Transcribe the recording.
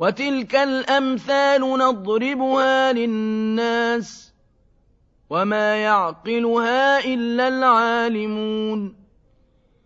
وتلك الأمثال نضربها للناس وما يعقلها إلا العالمون